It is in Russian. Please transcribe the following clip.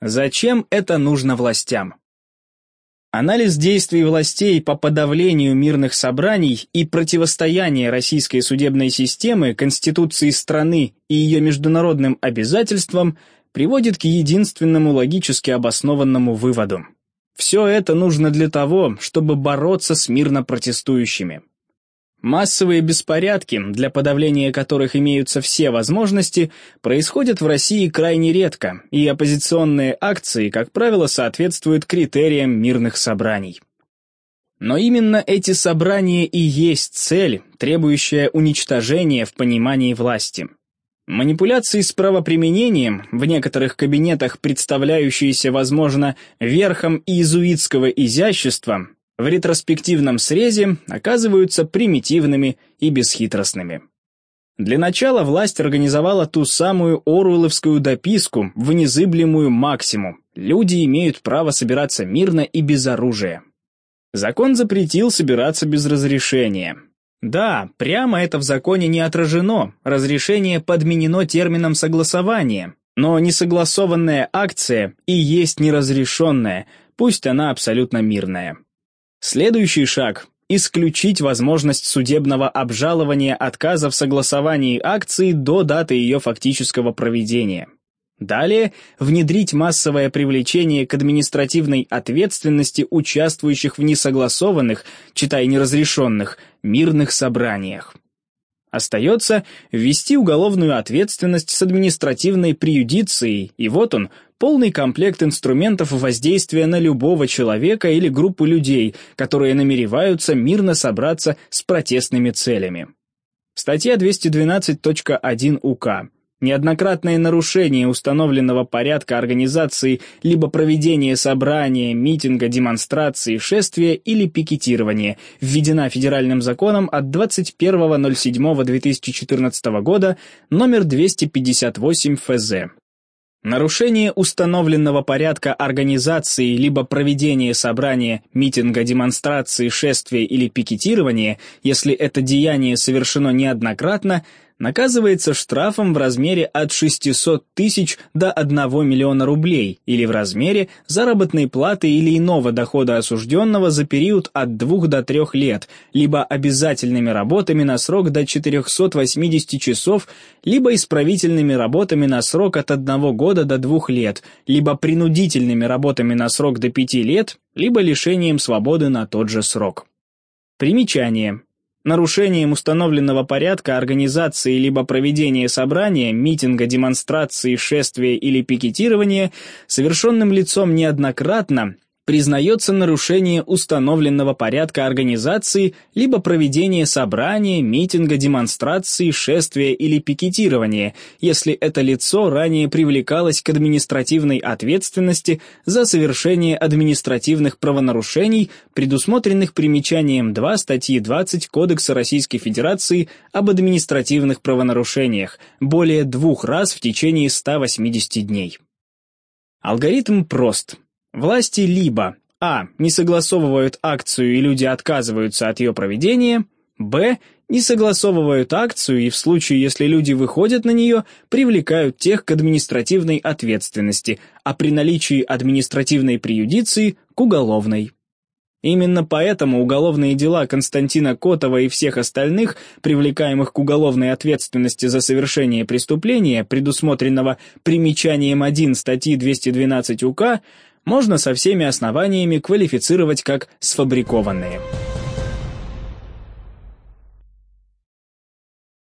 Зачем это нужно властям? Анализ действий властей по подавлению мирных собраний и противостояние российской судебной системы Конституции страны и ее международным обязательствам приводит к единственному логически обоснованному выводу. Все это нужно для того, чтобы бороться с мирно протестующими. Массовые беспорядки, для подавления которых имеются все возможности, происходят в России крайне редко, и оппозиционные акции, как правило, соответствуют критериям мирных собраний. Но именно эти собрания и есть цель, требующая уничтожения в понимании власти. Манипуляции с правоприменением, в некоторых кабинетах представляющиеся, возможно, верхом иезуитского изящества, в ретроспективном срезе оказываются примитивными и бесхитростными. Для начала власть организовала ту самую Оруэлловскую дописку в незыблемую максимум. Люди имеют право собираться мирно и без оружия. Закон запретил собираться без разрешения. Да, прямо это в законе не отражено, разрешение подменено термином согласования, но несогласованная акция и есть неразрешенная, пусть она абсолютно мирная. Следующий шаг – исключить возможность судебного обжалования отказа в согласовании акции до даты ее фактического проведения. Далее – внедрить массовое привлечение к административной ответственности участвующих в несогласованных, читай неразрешенных, мирных собраниях. Остается ввести уголовную ответственность с административной приюдицией, и вот он, полный комплект инструментов воздействия на любого человека или группу людей, которые намереваются мирно собраться с протестными целями. Статья 212.1 УК. Неоднократное нарушение установленного порядка организации либо проведения собрания, митинга, демонстрации, шествия или пикетирования введена федеральным законом от 21.07.2014 года номер 258 ФЗ. Нарушение установленного порядка организации либо проведения собрания, митинга, демонстрации, шествия или пикетирования, если это деяние совершено неоднократно, наказывается штрафом в размере от 600 тысяч до 1 миллиона рублей или в размере заработной платы или иного дохода осужденного за период от 2 до 3 лет, либо обязательными работами на срок до 480 часов, либо исправительными работами на срок от 1 года до 2 лет, либо принудительными работами на срок до 5 лет, либо лишением свободы на тот же срок. Примечание. Нарушением установленного порядка организации либо проведения собрания, митинга, демонстрации, шествия или пикетирования совершенным лицом неоднократно признается нарушение установленного порядка организации либо проведения собрания, митинга, демонстрации, шествия или пикетирования, если это лицо ранее привлекалось к административной ответственности за совершение административных правонарушений, предусмотренных примечанием 2 статьи 20 Кодекса Российской Федерации об административных правонарушениях, более двух раз в течение 180 дней. Алгоритм прост. Власти либо а. не согласовывают акцию и люди отказываются от ее проведения, б. не согласовывают акцию и в случае, если люди выходят на нее, привлекают тех к административной ответственности, а при наличии административной приюдиции – к уголовной. Именно поэтому уголовные дела Константина Котова и всех остальных, привлекаемых к уголовной ответственности за совершение преступления, предусмотренного примечанием 1 статьи 212 УК, можно со всеми основаниями квалифицировать как сфабрикованные.